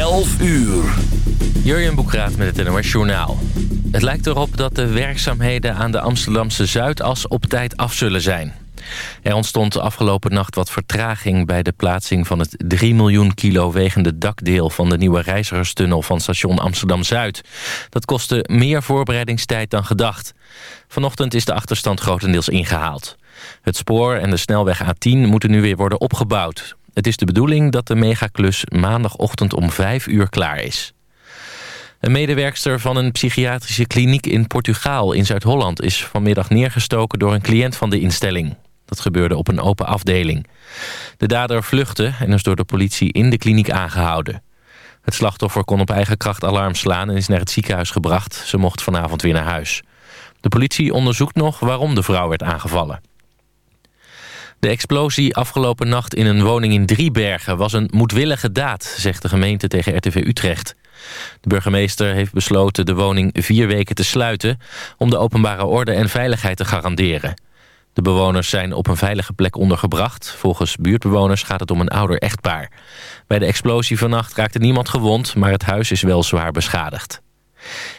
11 uur. Jurjen Boekraat met het NOS Journaal. Het lijkt erop dat de werkzaamheden aan de Amsterdamse Zuidas op tijd af zullen zijn. Er ontstond afgelopen nacht wat vertraging bij de plaatsing van het 3 miljoen kilo wegende dakdeel van de nieuwe reizigerstunnel van station Amsterdam-Zuid. Dat kostte meer voorbereidingstijd dan gedacht. Vanochtend is de achterstand grotendeels ingehaald. Het spoor en de snelweg A10 moeten nu weer worden opgebouwd. Het is de bedoeling dat de megaklus maandagochtend om 5 uur klaar is. Een medewerkster van een psychiatrische kliniek in Portugaal in Zuid-Holland... is vanmiddag neergestoken door een cliënt van de instelling. Dat gebeurde op een open afdeling. De dader vluchtte en is door de politie in de kliniek aangehouden. Het slachtoffer kon op eigen kracht alarm slaan en is naar het ziekenhuis gebracht. Ze mocht vanavond weer naar huis. De politie onderzoekt nog waarom de vrouw werd aangevallen. De explosie afgelopen nacht in een woning in Driebergen was een moedwillige daad, zegt de gemeente tegen RTV Utrecht. De burgemeester heeft besloten de woning vier weken te sluiten om de openbare orde en veiligheid te garanderen. De bewoners zijn op een veilige plek ondergebracht. Volgens buurtbewoners gaat het om een ouder echtpaar. Bij de explosie vannacht raakte niemand gewond, maar het huis is wel zwaar beschadigd.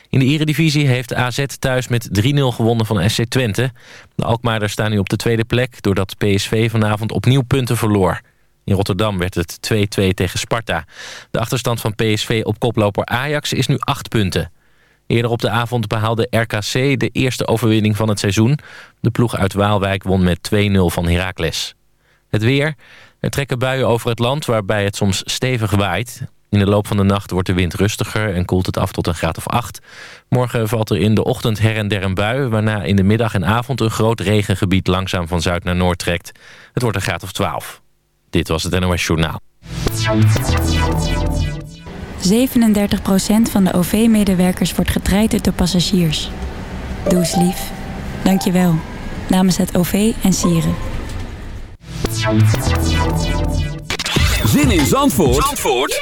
In de eredivisie heeft AZ thuis met 3-0 gewonnen van SC Twente. De Alkmaarders staan nu op de tweede plek... doordat PSV vanavond opnieuw punten verloor. In Rotterdam werd het 2-2 tegen Sparta. De achterstand van PSV op koploper Ajax is nu 8 punten. Eerder op de avond behaalde RKC de eerste overwinning van het seizoen. De ploeg uit Waalwijk won met 2-0 van Heracles. Het weer. Er trekken buien over het land waarbij het soms stevig waait. In de loop van de nacht wordt de wind rustiger en koelt het af tot een graad of 8. Morgen valt er in de ochtend her en der een bui... waarna in de middag en avond een groot regengebied langzaam van zuid naar noord trekt. Het wordt een graad of 12. Dit was het NOS Journaal. 37% van de OV-medewerkers wordt getraind door passagiers. Doe eens lief. Dank je wel. Namens het OV en Sieren. Zin in Zandvoort, Zandvoort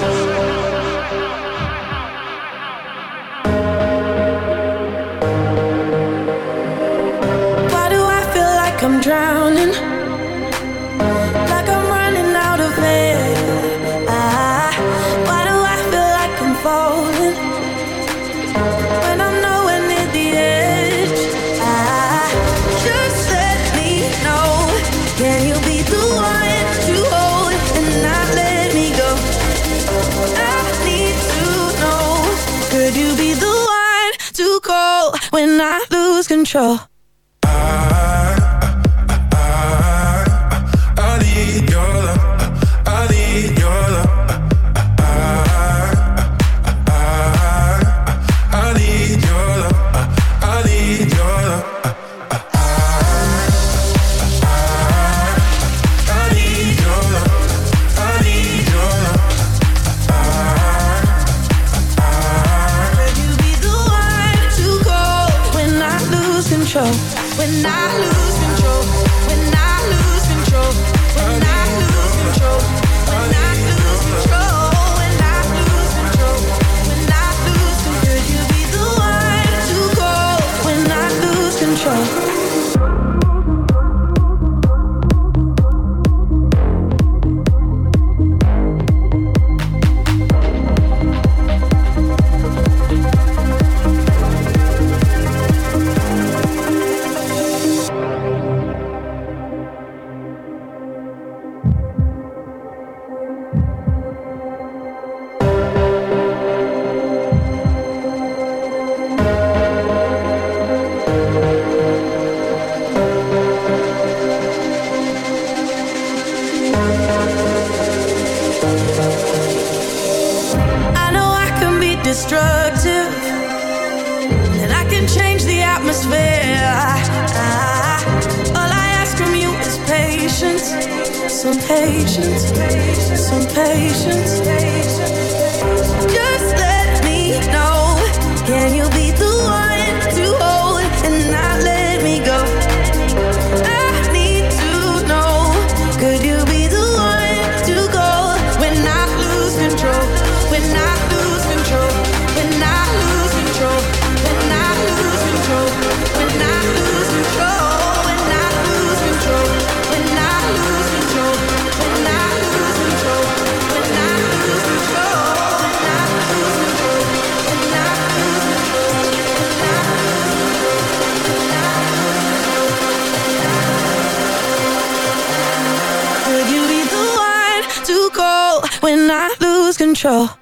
Drowning? Like I'm running out of air. Ah, why do I feel like I'm falling? When I'm nowhere near the edge. Ah, just let me know. Can you be the one to hold and not let me go? I need to know. Could you be the one to call when I lose control? sure.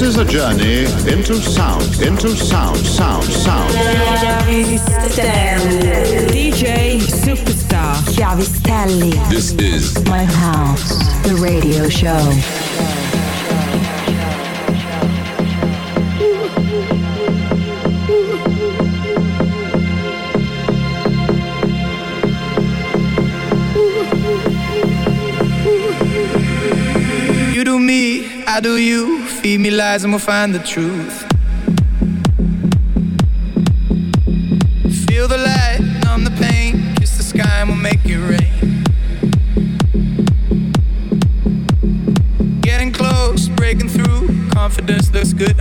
This is a journey into sound, into sound, sound, sound. DJ Superstar Chiavistelli. This is My House, the radio show. You do me, I do you. Feed me lies and we'll find the truth. Feel the light, numb the pain. Kiss the sky and we'll make it rain. Getting close, breaking through. Confidence looks good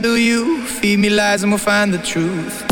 do you. Feed me lies and we'll find the truth.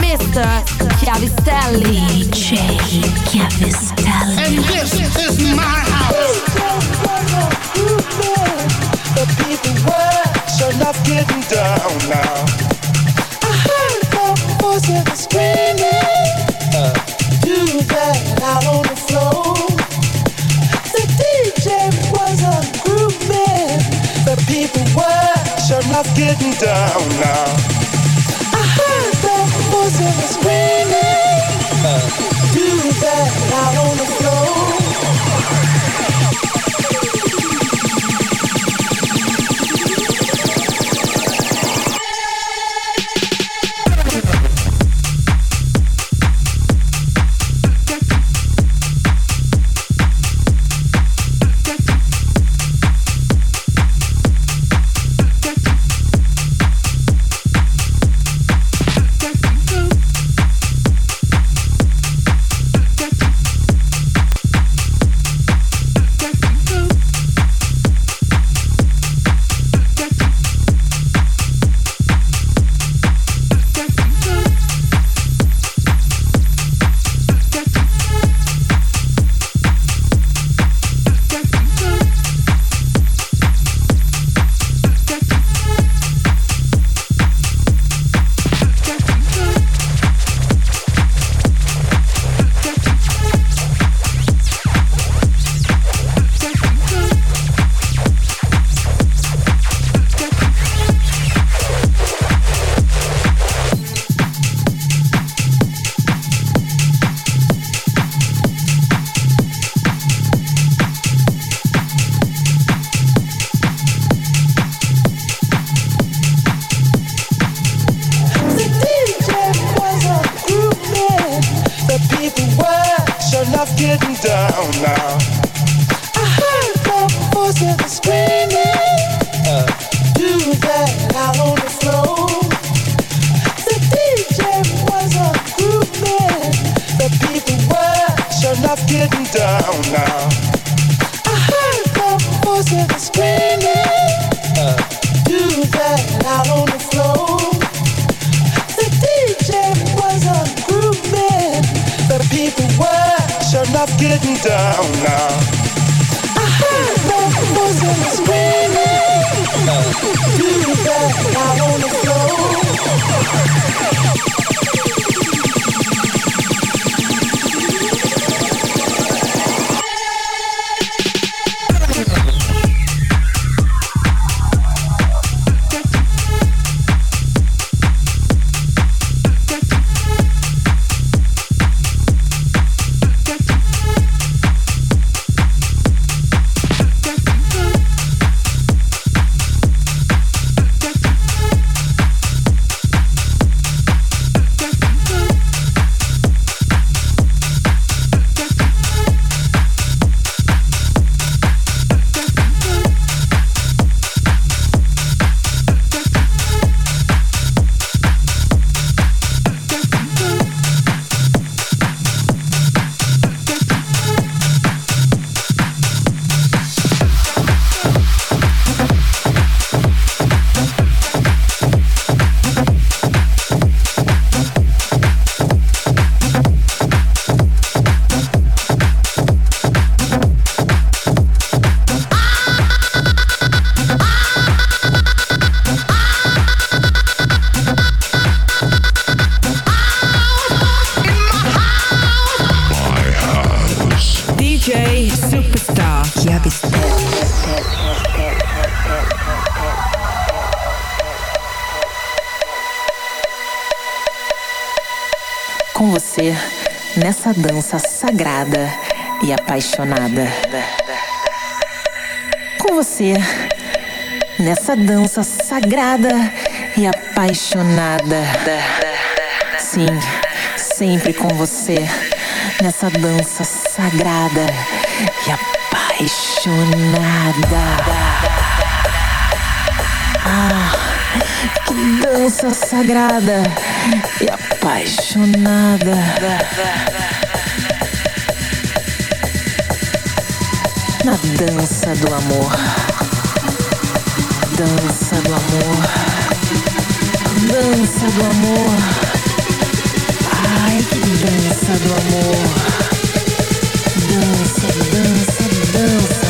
Mr. Chiavistelli. DJ Chiavistelli. And this is my house. The people were sure enough getting down now. I heard the voices screaming. Do that out on the floor. The DJ was a grooving. The people were sure enough getting down now. essa dança sagrada e apaixonada. Com você, nessa dança sagrada e apaixonada. Sim, sempre com você, nessa dança sagrada e apaixonada. Ah, que dança sagrada e apaixonada. na dança do amor. Dança do amor. Dança do amor. Ai, que dança do amor. Dança, dança, dança.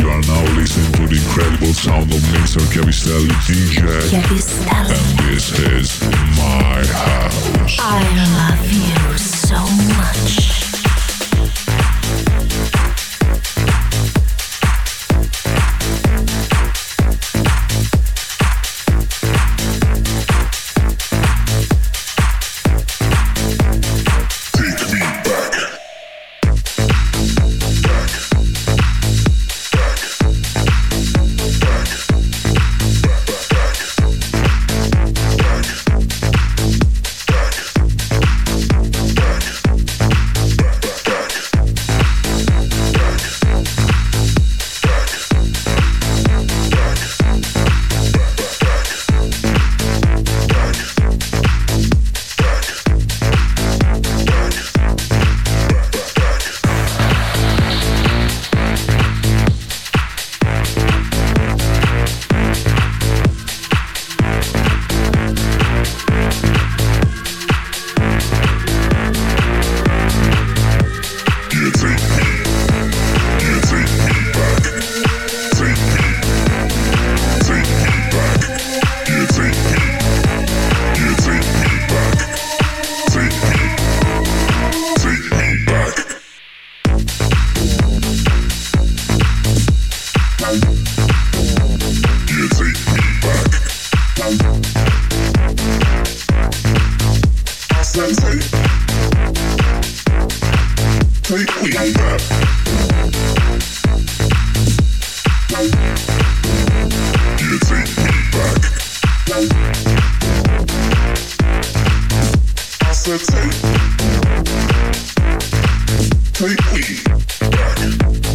You are now listening to the incredible sound of Mixer Cavistelli DJ. Cavistelli. And this is my house. I love you so much. said, take, take me back.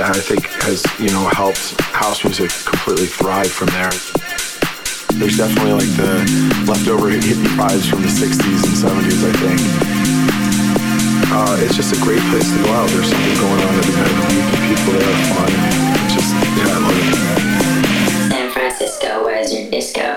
that I think has, you know, helped house music completely thrive from there. There's definitely like the leftover hippie vibes from the 60s and 70s, I think. Uh, it's just a great place to go out. There's something going on every night the and people there are fun. It's just, yeah, I love it. San Francisco, where's your disco?